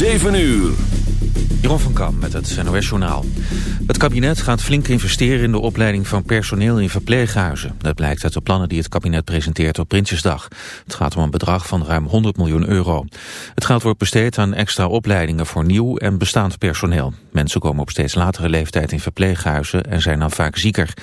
7 uur. Jeroen van Kam met het NOS Journaal. Het kabinet gaat flink investeren in de opleiding van personeel in verpleeghuizen. Dat blijkt uit de plannen die het kabinet presenteert op Prinsjesdag. Het gaat om een bedrag van ruim 100 miljoen euro. Het geld wordt besteed aan extra opleidingen voor nieuw en bestaand personeel. Mensen komen op steeds latere leeftijd in verpleeghuizen en zijn dan vaak zieker.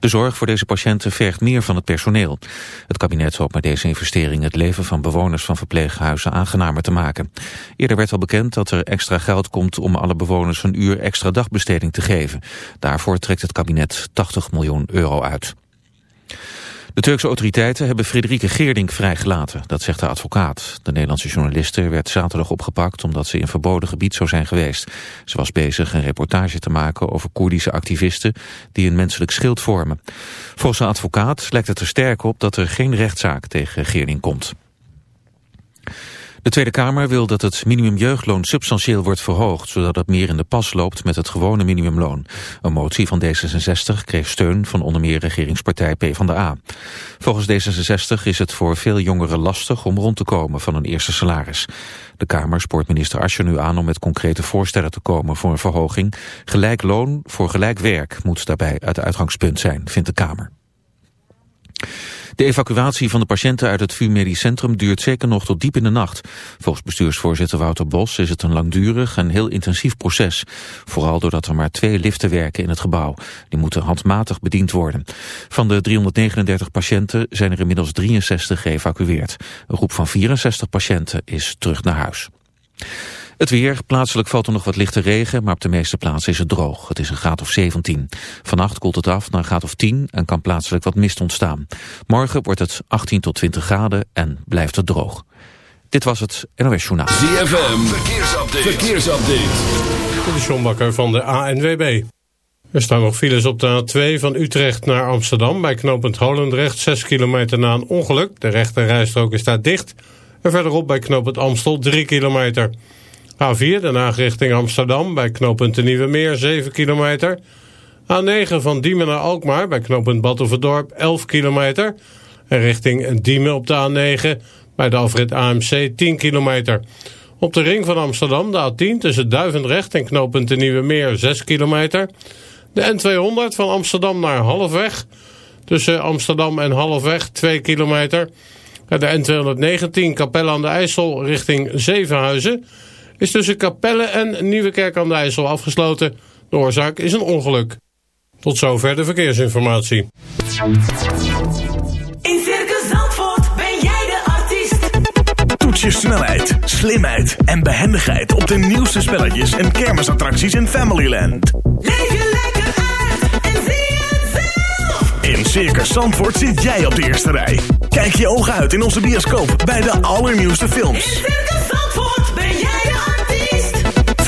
De zorg voor deze patiënten vergt meer van het personeel. Het kabinet hoopt met deze investering het leven van bewoners van verpleeghuizen aangenamer te maken. Eerder werd al bekend dat er extra geld komt om alle bewoners een uur extra dagbesteding te geven. Daarvoor trekt het kabinet 80 miljoen euro uit. De Turkse autoriteiten hebben Frederike Geerdink vrijgelaten, dat zegt de advocaat. De Nederlandse journaliste werd zaterdag opgepakt omdat ze in verboden gebied zou zijn geweest. Ze was bezig een reportage te maken over Koerdische activisten die een menselijk schild vormen. Volgens de advocaat lijkt het er sterk op dat er geen rechtszaak tegen Geerdink komt. De Tweede Kamer wil dat het minimumjeugdloon substantieel wordt verhoogd, zodat het meer in de pas loopt met het gewone minimumloon. Een motie van D66 kreeg steun van onder meer regeringspartij PvdA. Volgens D66 is het voor veel jongeren lastig om rond te komen van een eerste salaris. De Kamer spoort minister nu aan om met concrete voorstellen te komen voor een verhoging. Gelijk loon voor gelijk werk moet daarbij het uitgangspunt zijn, vindt de Kamer. De evacuatie van de patiënten uit het VU Medisch Centrum duurt zeker nog tot diep in de nacht. Volgens bestuursvoorzitter Wouter Bos is het een langdurig en heel intensief proces. Vooral doordat er maar twee liften werken in het gebouw. Die moeten handmatig bediend worden. Van de 339 patiënten zijn er inmiddels 63 geëvacueerd. Een groep van 64 patiënten is terug naar huis. Het weer, plaatselijk valt er nog wat lichte regen, maar op de meeste plaatsen is het droog. Het is een graad of 17. Vannacht koelt het af naar een graad of 10 en kan plaatselijk wat mist ontstaan. Morgen wordt het 18 tot 20 graden en blijft het droog. Dit was het NOS Journaal. ZFM, verkeersupdate. verkeersupdate. De Sjombakker van de ANWB. Er staan nog files op de A2 van Utrecht naar Amsterdam... bij knooppunt Holendrecht, 6 kilometer na een ongeluk. De rechte rijstrook is daar dicht. En verderop bij knooppunt Amstel 3 kilometer... A4 Den Haag richting Amsterdam bij knooppunt de Nieuwe Meer 7 kilometer. A9 van Diemen naar Alkmaar bij knooppunt Batuverdorp 11 kilometer. En richting Diemen op de A9 bij de afrit AMC 10 kilometer. Op de ring van Amsterdam de A10 tussen Duivendrecht en knooppunt de Nieuwe Meer 6 kilometer. De N200 van Amsterdam naar Halfweg. Tussen Amsterdam en Halfweg 2 kilometer. De N219 Capelle aan de IJssel richting Zevenhuizen is tussen Capelle en Nieuwekerk aan de IJssel afgesloten. De oorzaak is een ongeluk. Tot zover de verkeersinformatie. In Circus Zandvoort ben jij de artiest. Toets je snelheid, slimheid en behendigheid op de nieuwste spelletjes en kermisattracties in Familyland. Leef je lekker uit en zie het zelf. In Circus Zandvoort zit jij op de eerste rij. Kijk je ogen uit in onze bioscoop bij de allernieuwste In films. Circus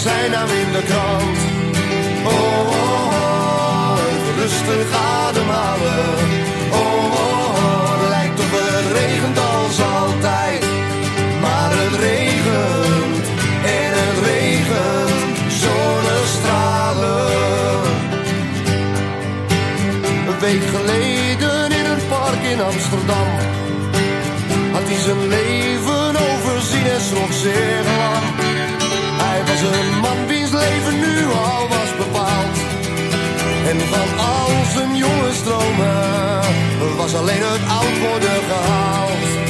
zijn naam in de krant. was alleen het oud worden gehaald.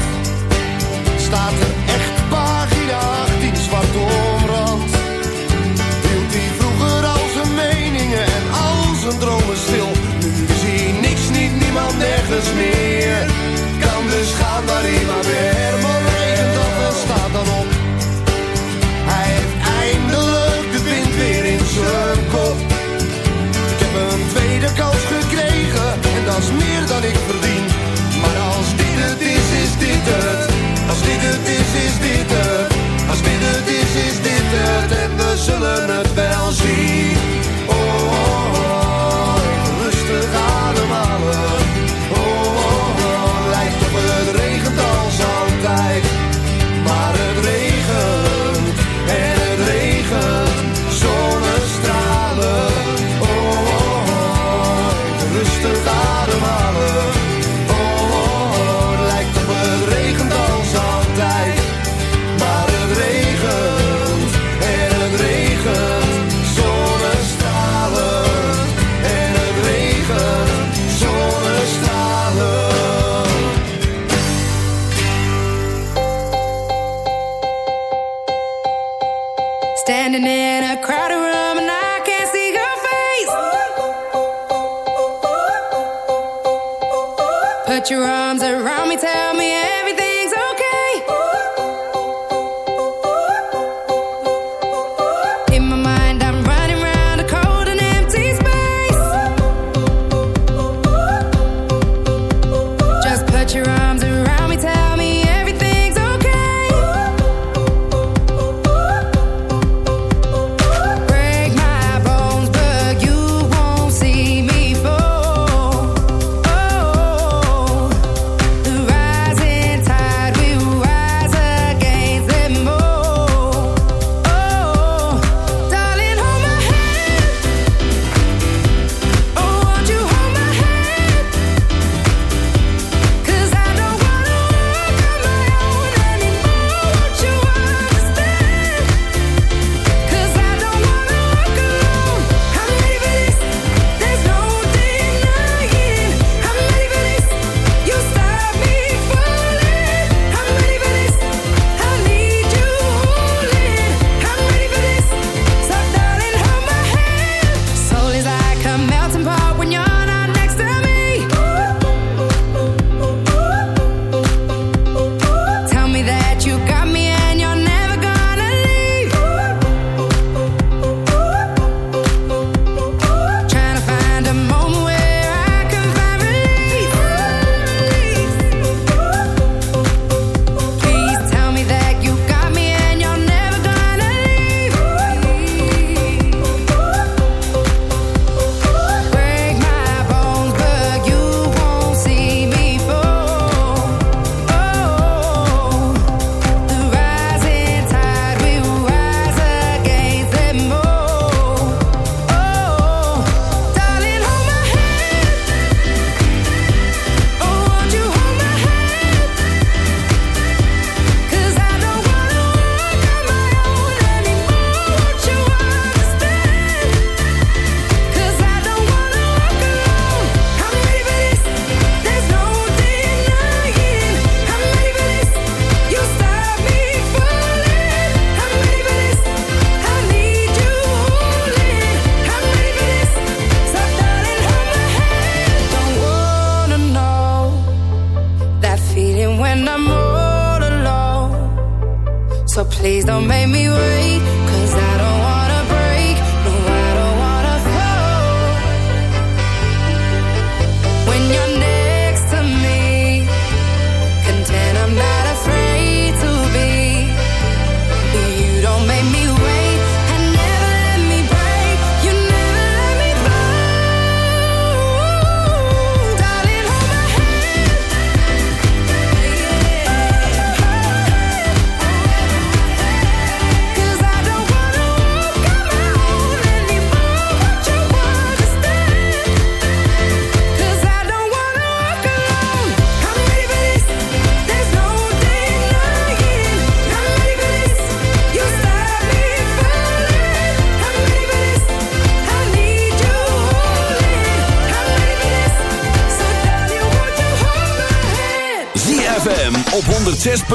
nergens meer. Kan dus gaan waar hij maar weer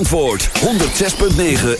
ZFM's antwoord, 106.9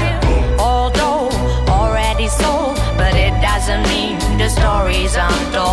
on door.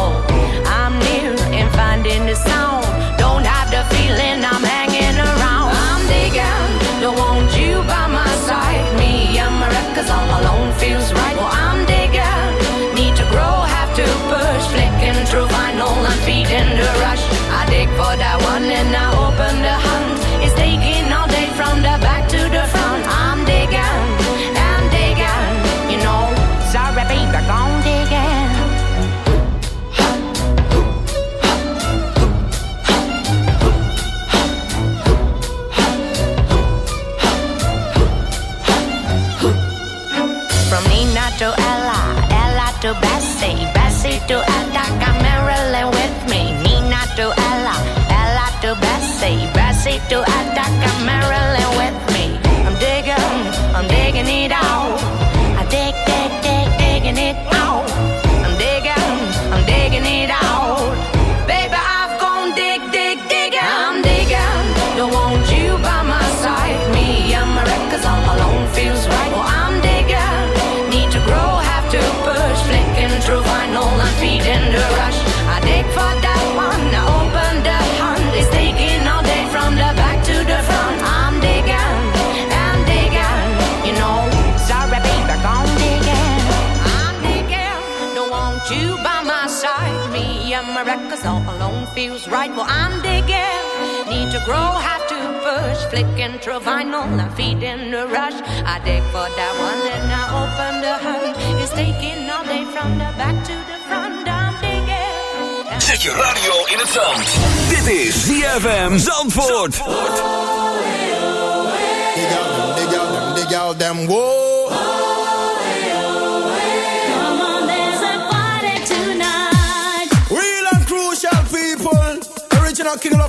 Feels right. Well, I'm digging, need to grow, have to push. Flicking through vinyl and feeding the rush. I dig for that one and I open the hunt. It's taking all day from the back to the front. I'm digging. Zet je radio in het zand. Dit is ZFM Zandvoort. Dig out them, dig out them, dig out them, whoa.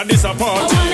inna this a party.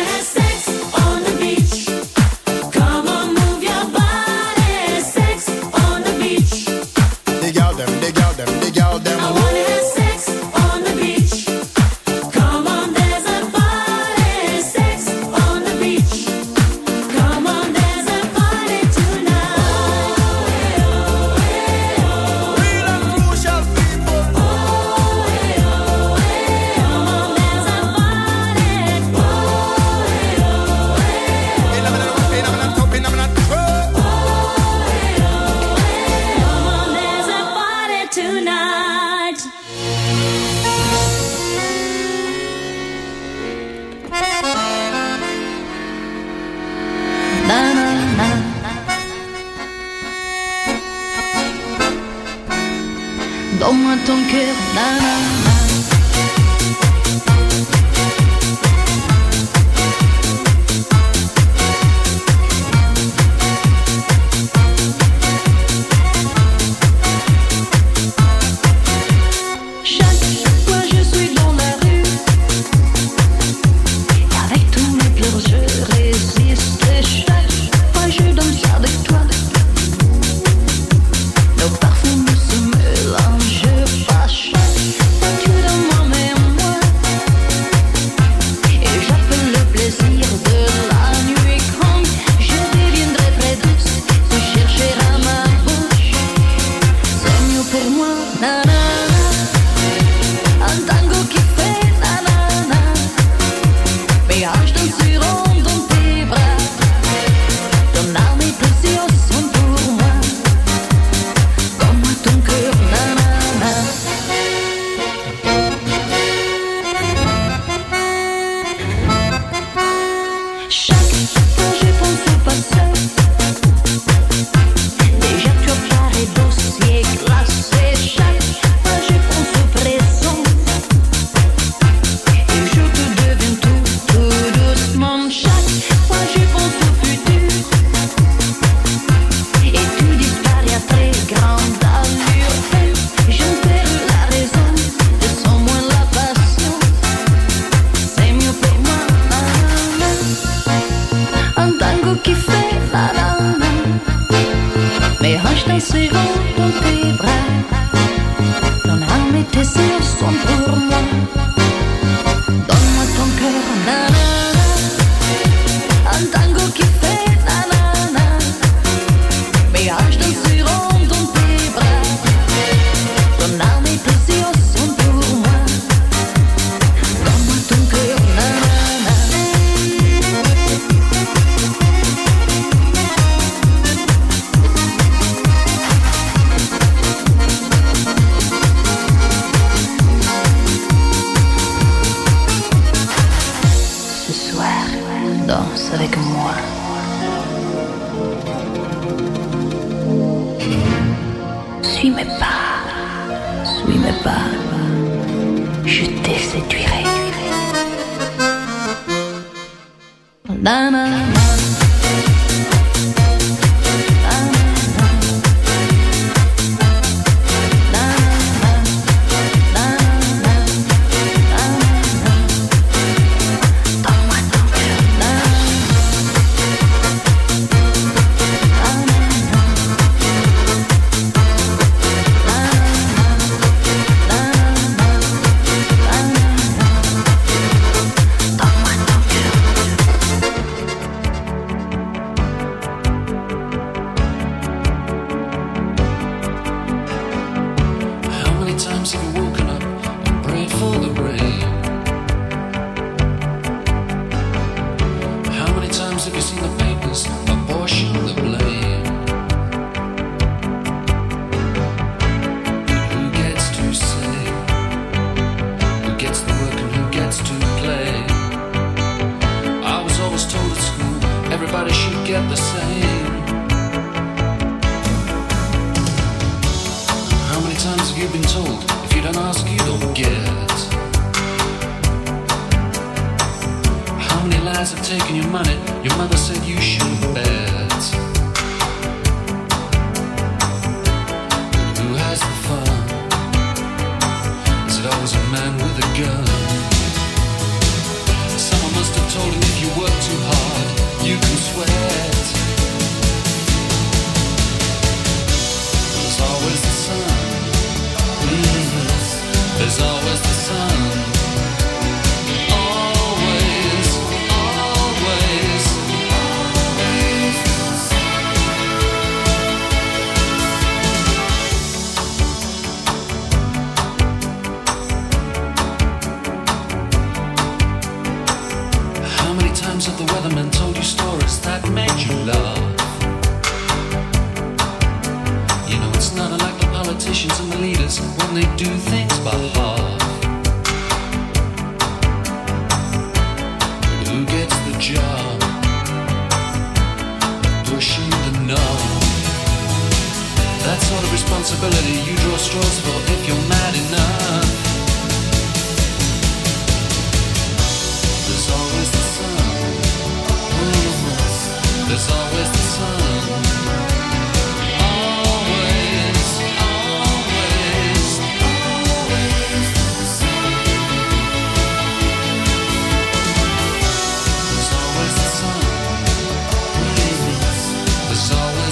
Lâche tes serrures de tes bras. Ton arme était sur son.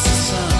The sun.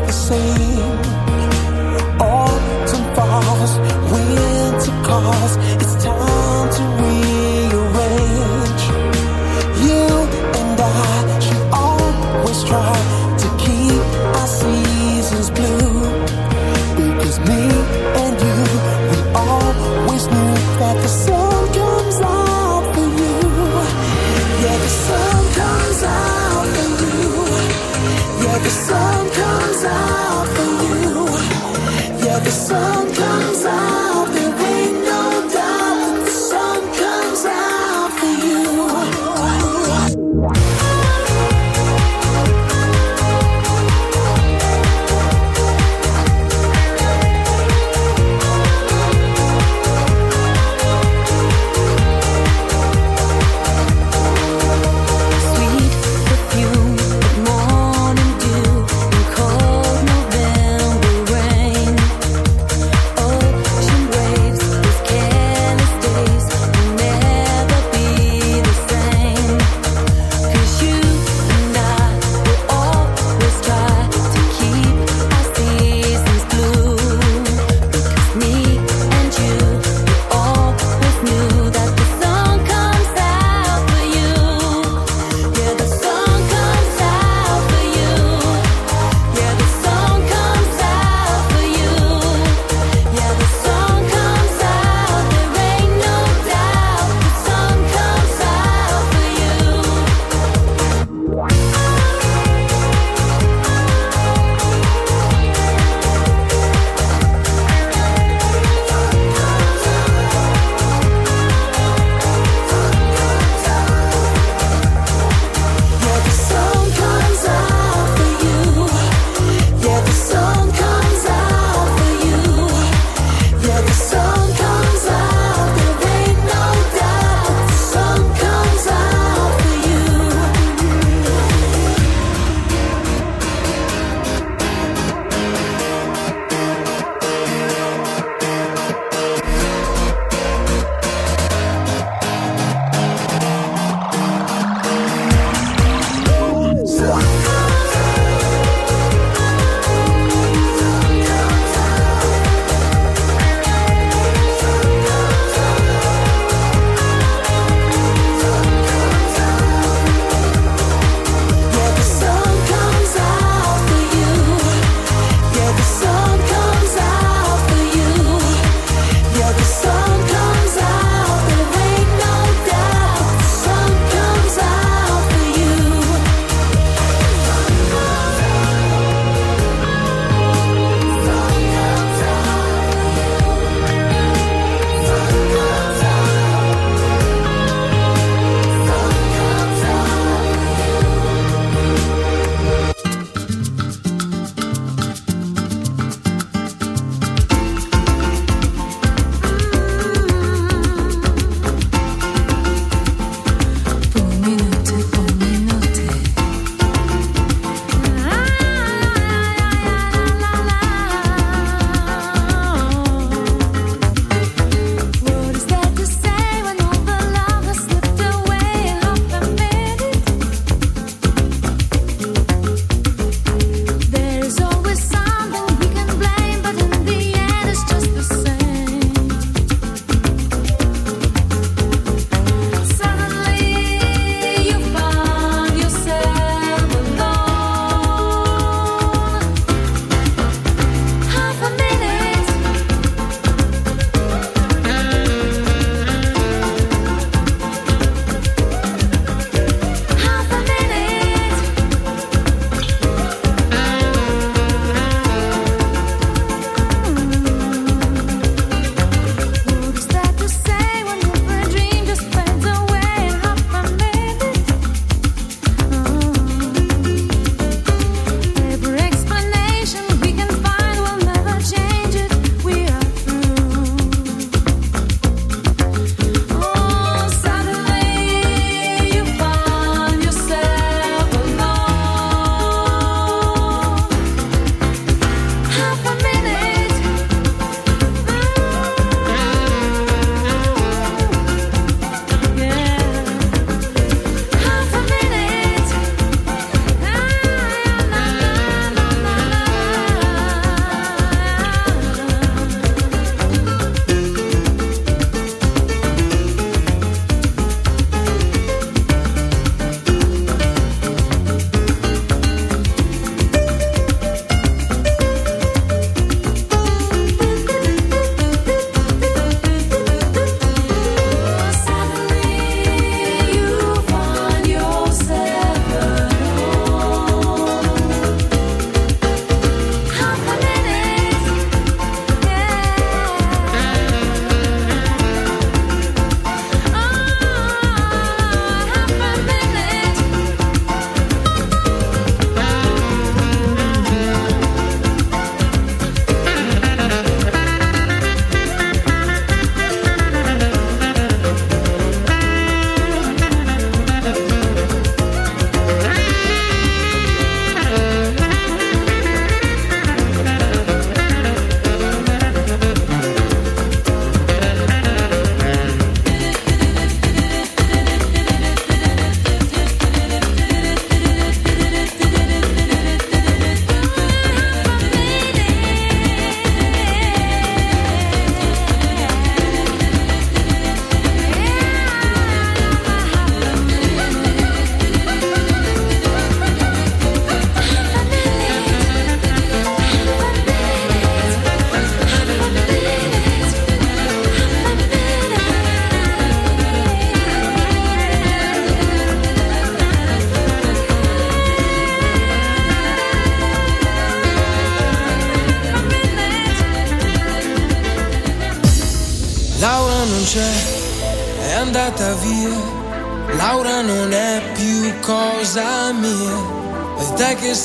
The same.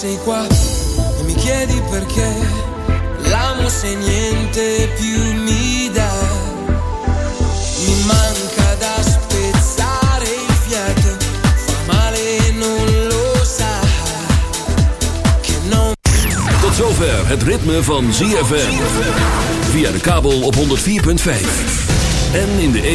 Sei qua e mi chiedi perché. L'amo se niente più mi dà. Mi manca da spezzare il fiato. Fa male e non lo sa. Che non Tot zover het ritme van ZFM. Via de kabel op 104.5.